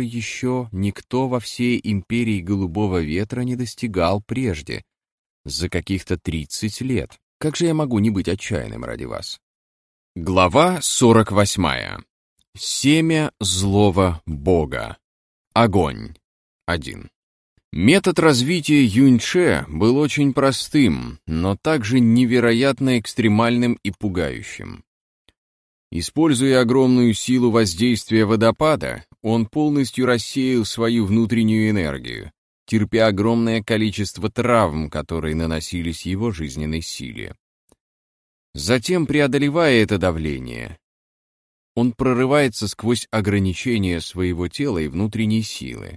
еще никто во всей империи Голубого Ветра не достигал прежде, за каких-то 30 лет. Как же я могу не быть отчаянным ради вас? Глава 48. Семя злого бога. Огонь. 1. Метод развития Юньче был очень простым, но также невероятно экстремальным и пугающим. Используя огромную силу воздействия водопада, он полностью рассеял свою внутреннюю энергию, терпя огромное количество травм, которые наносились его жизненной силе. Затем, преодолевая это давление, он прорывается сквозь ограничения своего тела и внутренней силы.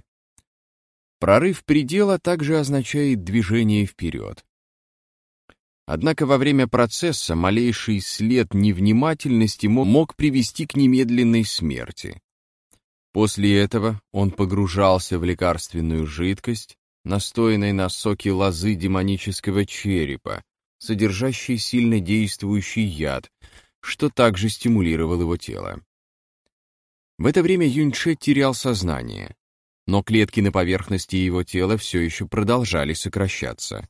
Прорыв предела также означает движение вперед. Однако во время процесса малейший след невнимательности мог привести к немедленной смерти. После этого он погружался в лекарственную жидкость, настоянной на соке лозы демонического черепа, содержащей сильно действующий яд, что также стимулировал его тело. В это время Юньше терял сознание, но клетки на поверхности его тела все еще продолжали сокращаться,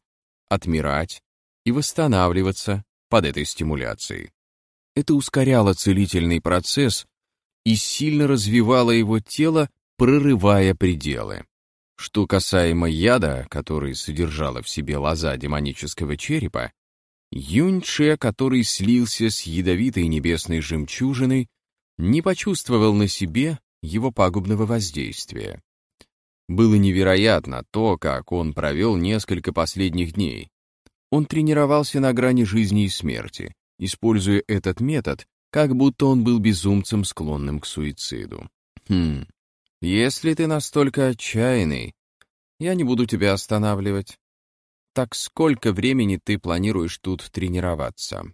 отмирать и восстанавливаться под этой стимуляцией. Это ускоряло целительный процесс и сильно развивало его тело, прорывая пределы. Что касаемо яда, который содержала в себе лоза демонического черепа, Юньче, который слился с ядовитой небесной жемчужиной, не почувствовал на себе его пагубного воздействия. Было невероятно то, как он провел несколько последних дней. Он тренировался на грани жизни и смерти, используя этот метод, как будто он был безумцем, склонным к суициду. Хм, если ты настолько отчаянный, я не буду тебя останавливать. Так сколько времени ты планируешь тут тренироваться?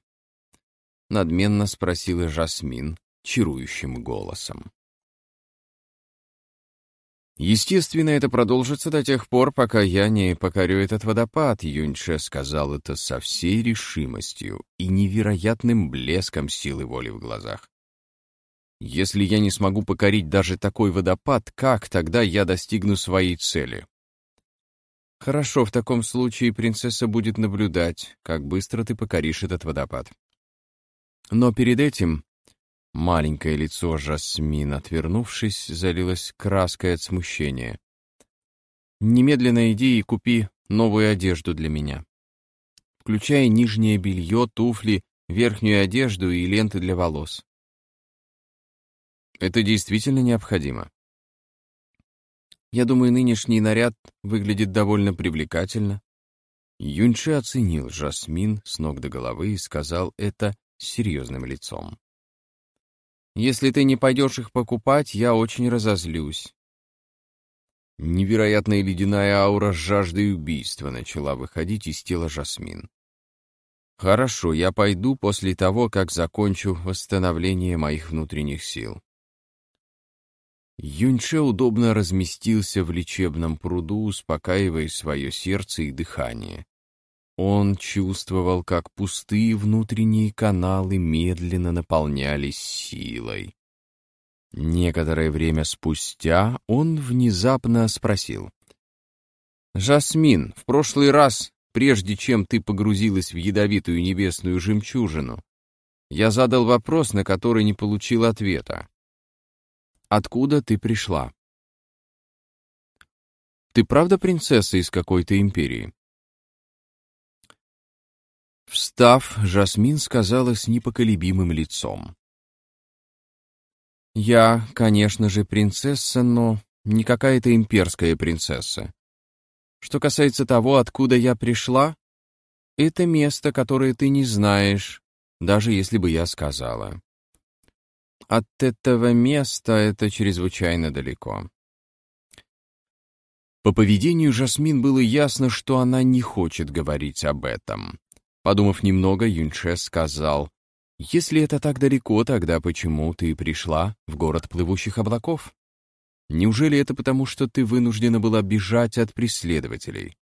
Надменно спросила Жасмин чарующим голосом. Естественно, это продолжится до тех пор, пока я не покорю этот водопад, Юньше сказал это со всей решимостью и невероятным блеском силы воли в глазах. Если я не смогу покорить даже такой водопад, как тогда я достигну своей цели? Хорошо, в таком случае принцесса будет наблюдать, как быстро ты покоришь этот водопад. Но перед этим Маленькое лицо Жасмин, отвернувшись, залилось краской от смущения. «Немедленно иди и купи новую одежду для меня. Включая нижнее белье, туфли, верхнюю одежду и ленты для волос. Это действительно необходимо. Я думаю, нынешний наряд выглядит довольно привлекательно. Юньши оценил Жасмин с ног до головы и сказал это с серьезным лицом. Если ты не пойдешь их покупать, я очень разозлюсь. Невероятная ледяная аура жажды убийства начала выходить из тела Жасмин. Хорошо, я пойду после того, как закончу восстановление моих внутренних сил. Юньше удобно разместился в лечебном пруду, успокаивая свое сердце и дыхание. Он чувствовал, как пустые внутренние каналы медленно наполнялись силой. Некоторое время спустя он внезапно спросил. «Жасмин, в прошлый раз, прежде чем ты погрузилась в ядовитую небесную жемчужину, я задал вопрос, на который не получил ответа. Откуда ты пришла?» «Ты правда принцесса из какой-то империи?» Встав, Жасмин сказала с непоколебимым лицом. «Я, конечно же, принцесса, но не какая-то имперская принцесса. Что касается того, откуда я пришла, это место, которое ты не знаешь, даже если бы я сказала. От этого места это чрезвычайно далеко». По поведению Жасмин было ясно, что она не хочет говорить об этом. Подумав немного, Юньше сказал, «Если это так далеко, тогда почему ты пришла в город плывущих облаков? Неужели это потому, что ты вынуждена была бежать от преследователей?»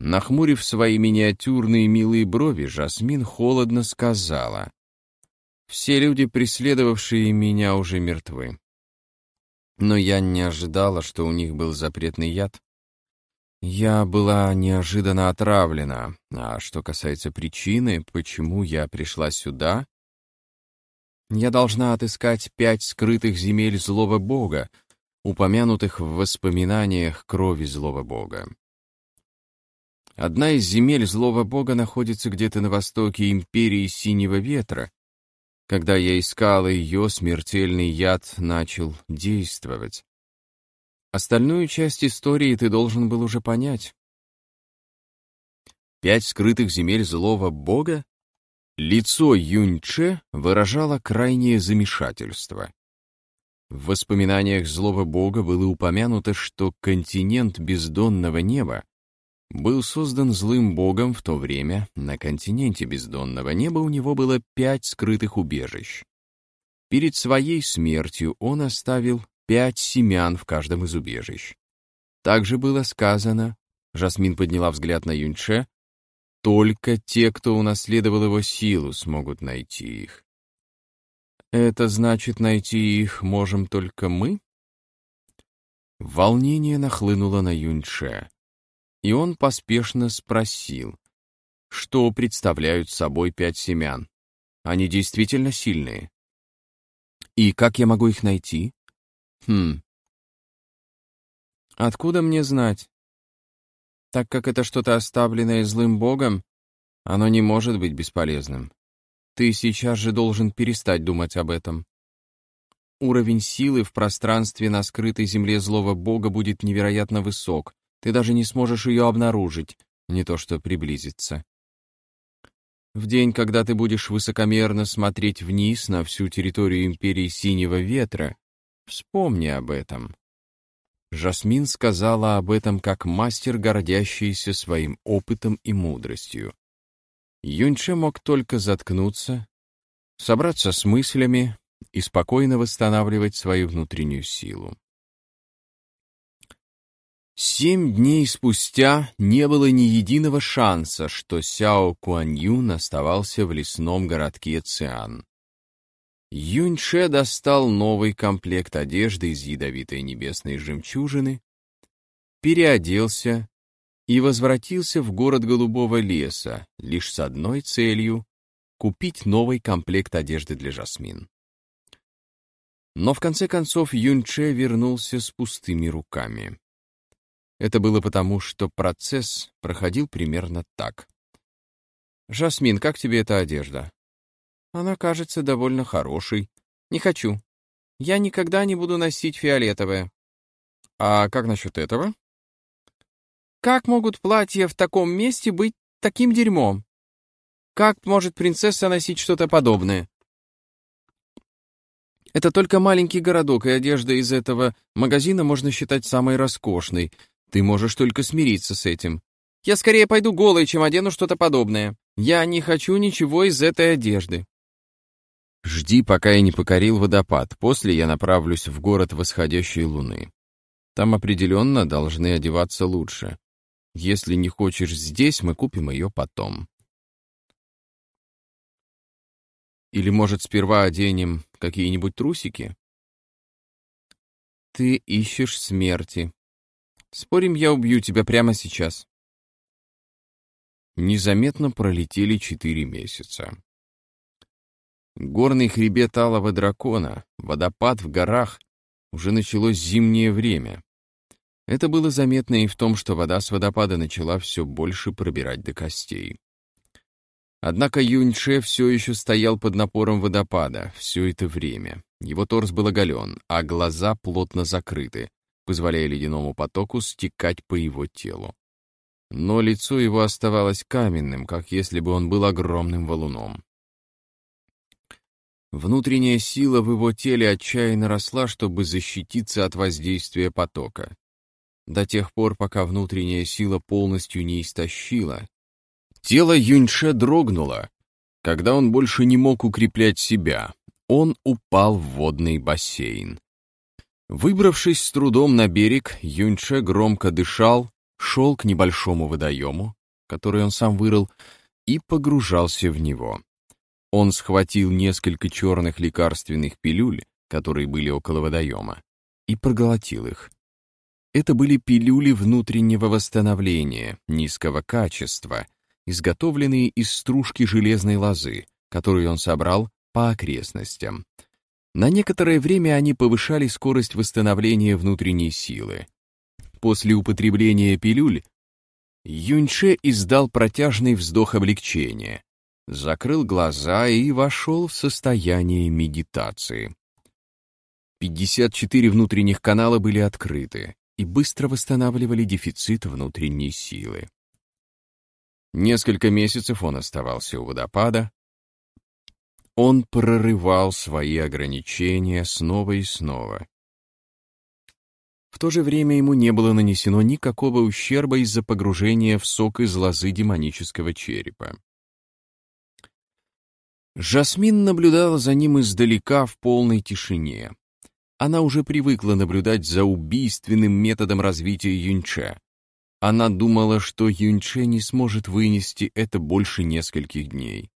Нахмурив свои миниатюрные милые брови, Жасмин холодно сказала, «Все люди, преследовавшие меня, уже мертвы. Но я не ожидала, что у них был запретный яд. Я была неожиданно отравлена. А что касается причины, почему я пришла сюда, я должна отыскать пять скрытых земель злого бога, упомянутых в воспоминаниях крови злого бога. Одна из земель злого бога находится где-то на востоке империи Синего Ветра. Когда я искала ее, смертельный яд начал действовать. Остальную часть истории ты должен был уже понять. Пять скрытых земель злого бога? Лицо Юньче выражало крайнее замешательство. В воспоминаниях злого бога было упомянуто, что континент бездонного неба был создан злым богом в то время, на континенте бездонного неба у него было пять скрытых убежищ. Перед своей смертью он оставил пять семян в каждом из убежищ. Также было сказано, Жасмин подняла взгляд на Юньше, только те, кто унаследовал его силу, смогут найти их. Это значит, найти их можем только мы? Волнение нахлынуло на Юньше, и он поспешно спросил, что представляют собой пять семян. Они действительно сильные. И как я могу их найти? Хм. Откуда мне знать? Так как это что-то оставленное злым богом, оно не может быть бесполезным. Ты сейчас же должен перестать думать об этом. Уровень силы в пространстве на скрытой земле злого бога будет невероятно высок. Ты даже не сможешь ее обнаружить, не то что приблизиться. В день, когда ты будешь высокомерно смотреть вниз на всю территорию Империи Синего Ветра, Вспомни об этом. Жасмин сказала об этом как мастер, гордящийся своим опытом и мудростью. Юньче мог только заткнуться, собраться с мыслями и спокойно восстанавливать свою внутреннюю силу. Семь дней спустя не было ни единого шанса, что Сяо Куаньюн оставался в лесном городке Циан. Юньше достал новый комплект одежды из ядовитой небесной жемчужины, переоделся и возвратился в город Голубого леса лишь с одной целью — купить новый комплект одежды для Жасмин. Но в конце концов Юньче вернулся с пустыми руками. Это было потому, что процесс проходил примерно так. «Жасмин, как тебе эта одежда?» Она кажется довольно хорошей. Не хочу. Я никогда не буду носить фиолетовое. А как насчет этого? Как могут платья в таком месте быть таким дерьмом? Как может принцесса носить что-то подобное? Это только маленький городок, и одежда из этого магазина можно считать самой роскошной. Ты можешь только смириться с этим. Я скорее пойду голой, чем одену что-то подобное. Я не хочу ничего из этой одежды. Жди, пока я не покорил водопад, после я направлюсь в город восходящей луны. Там определенно должны одеваться лучше. Если не хочешь здесь, мы купим ее потом. Или, может, сперва оденем какие-нибудь трусики? Ты ищешь смерти. Спорим, я убью тебя прямо сейчас. Незаметно пролетели четыре месяца. Горный хребет Алого Дракона, водопад в горах, уже началось зимнее время. Это было заметно и в том, что вода с водопада начала все больше пробирать до костей. Однако Юньше все еще стоял под напором водопада все это время. Его торс был оголен, а глаза плотно закрыты, позволяя ледяному потоку стекать по его телу. Но лицо его оставалось каменным, как если бы он был огромным валуном. Внутренняя сила в его теле отчаянно росла, чтобы защититься от воздействия потока. До тех пор, пока внутренняя сила полностью не истощила. Тело Юньше дрогнуло. Когда он больше не мог укреплять себя, он упал в водный бассейн. Выбравшись с трудом на берег, Юньше громко дышал, шел к небольшому водоему, который он сам вырыл, и погружался в него. Он схватил несколько черных лекарственных пилюль, которые были около водоема. и проглотил их. Это были пилюли внутреннего восстановления, низкого качества, изготовленные из стружки железной лозы, которую он собрал по окрестностям. На некоторое время они повышали скорость восстановления внутренней силы. После употребления пилюль Юньше издал протяжный вздох облегчения, закрыл глаза и вошел в состояние медитации. 54 внутренних канала были открыты и быстро восстанавливали дефицит внутренней силы. Несколько месяцев он оставался у водопада. Он прорывал свои ограничения снова и снова. В то же время ему не было нанесено никакого ущерба из-за погружения в сок из лозы демонического черепа. Жасмин наблюдала за ним издалека в полной тишине. Она уже привыкла наблюдать за убийственным методом развития Юньче. Она думала, что Юньче не сможет вынести это больше нескольких дней.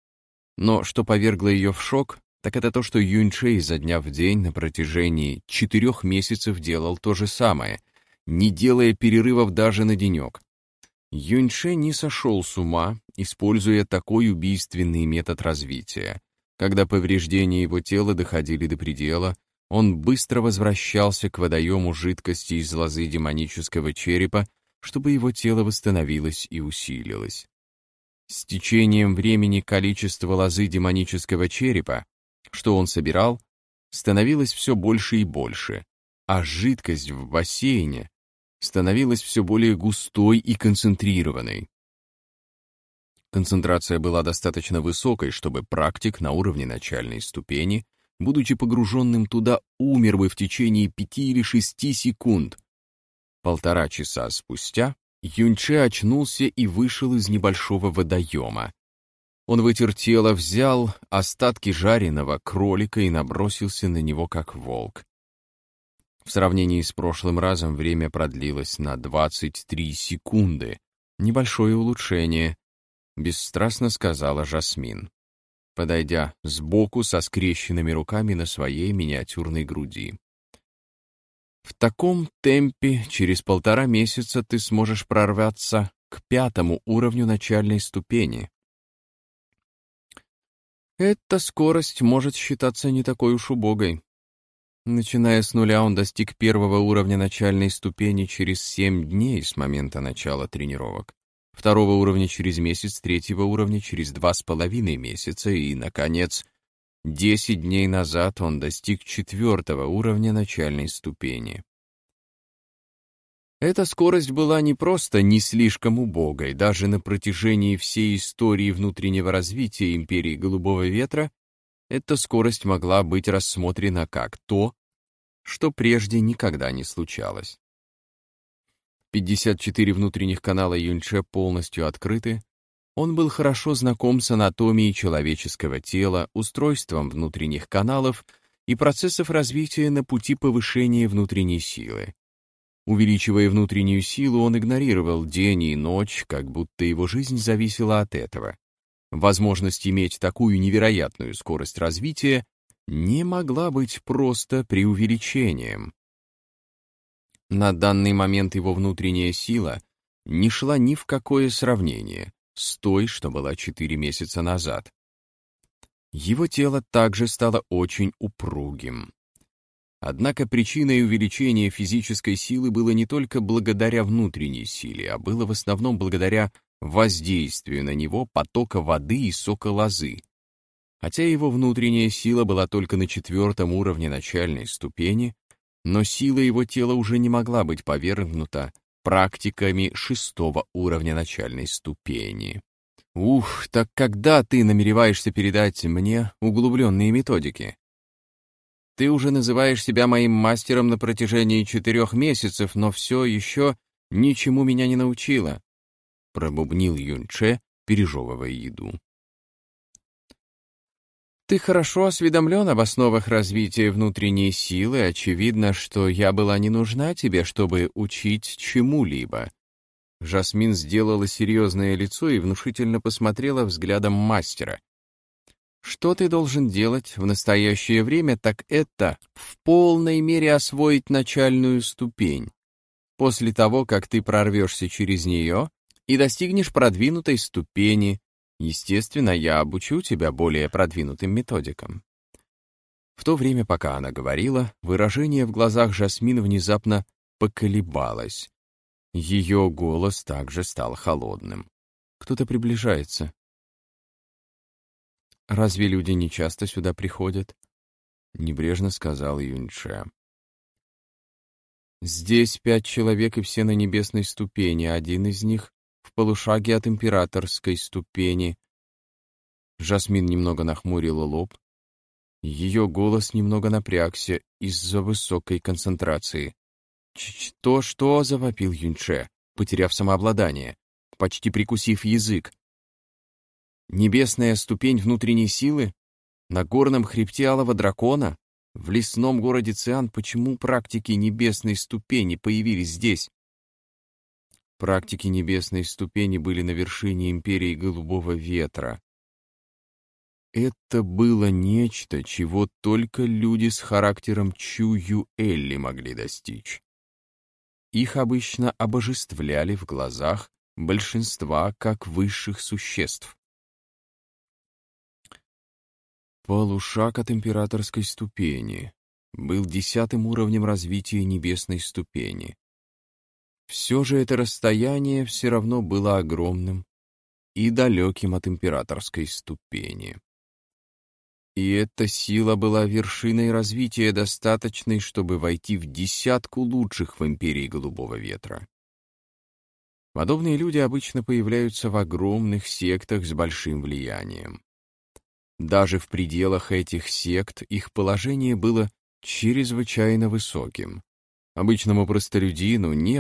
Но что повергло ее в шок, так это то, что Юньче изо дня в день на протяжении четырех месяцев делал то же самое, не делая перерывов даже на денек. Юньше не сошел с ума, используя такой убийственный метод развития. Когда повреждения его тела доходили до предела, он быстро возвращался к водоему жидкости из лозы демонического черепа, чтобы его тело восстановилось и усилилось. С течением времени количество лозы демонического черепа что он собирал, становилось все больше и больше, а жидкость в бассейне становилась все более густой и концентрированной. Концентрация была достаточно высокой, чтобы практик на уровне начальной ступени, будучи погруженным туда, умер бы в течение пяти или шести секунд. Полтора часа спустя Юньче очнулся и вышел из небольшого водоема, он вытер тело, взял остатки жареного кролика и набросился на него, как волк. В сравнении с прошлым разом время продлилось на 23 секунды. Небольшое улучшение, бесстрастно сказала Жасмин, подойдя сбоку со скрещенными руками на своей миниатюрной груди. В таком темпе через полтора месяца ты сможешь прорваться к пятому уровню начальной ступени. Эта скорость может считаться не такой уж убогой. Начиная с нуля, он достиг первого уровня начальной ступени через 7 дней с момента начала тренировок, второго уровня через месяц, третьего уровня через два с половиной месяца и, наконец, 10 дней назад он достиг четвертого уровня начальной ступени. Эта скорость была не просто не слишком убогой, даже на протяжении всей истории внутреннего развития империи Голубого Ветра эта скорость могла быть рассмотрена как то, что прежде никогда не случалось. 54 внутренних канала Юньче полностью открыты, он был хорошо знаком с анатомией человеческого тела, устройством внутренних каналов и процессов развития на пути повышения внутренней силы. Увеличивая внутреннюю силу, он игнорировал день и ночь, как будто его жизнь зависела от этого. Возможность иметь такую невероятную скорость развития не могла быть просто преувеличением. На данный момент его внутренняя сила не шла ни в какое сравнение с той, что была четыре месяца назад. Его тело также стало очень упругим. Однако причиной увеличения физической силы было не только благодаря внутренней силе, а было в основном благодаря воздействию на него потока воды и сока лозы. Хотя его внутренняя сила была только на четвертом уровне начальной ступени, но сила его тела уже не могла быть повергнута практиками шестого уровня начальной ступени. Ух, так когда ты намереваешься передать мне углубленные методики? Ты уже называешь себя моим мастером на протяжении четырех месяцев, но все еще ничему меня не научила», — пробубнил Юнче, пережевывая еду. «Ты хорошо осведомлен об основах развития внутренней силы. Очевидно, что я была не нужна тебе, чтобы учить чему-либо». Жасмин сделала серьезное лицо и внушительно посмотрела взглядом мастера. Что ты должен делать в настоящее время, так это в полной мере освоить начальную ступень. После того, как ты прорвешься через нее и достигнешь продвинутой ступени, естественно, я обучу тебя более продвинутым методикам. В то время, пока она говорила, выражение в глазах Жасмин внезапно поколебалось. Ее голос также стал холодным. Кто-то приближается. «Разве люди не часто сюда приходят?» — небрежно сказал Юньше. «Здесь пять человек, и все на небесной ступени. Один из них в полушаге от императорской ступени». Жасмин немного нахмурила лоб. Ее голос немного напрягся из-за высокой концентрации. «Что, что?» — завопил Юньше, потеряв самообладание, почти прикусив язык. Небесная ступень внутренней силы? На горном хребте Алого Дракона? В лесном городе Циан почему практики небесной ступени появились здесь? Практики небесной ступени были на вершине империи Голубого Ветра. Это было нечто, чего только люди с характером Чу-Ю-Элли могли достичь. Их обычно обожествляли в глазах большинства как высших существ. Полушаг от императорской ступени был десятым уровнем развития небесной ступени. Все же это расстояние все равно было огромным и далеким от императорской ступени. И эта сила была вершиной развития, достаточной, чтобы войти в десятку лучших в империи Голубого Ветра. Подобные люди обычно появляются в огромных сектах с большим влиянием. Даже в пределах этих сект их положение было чрезвычайно высоким. Обычному простолюдину не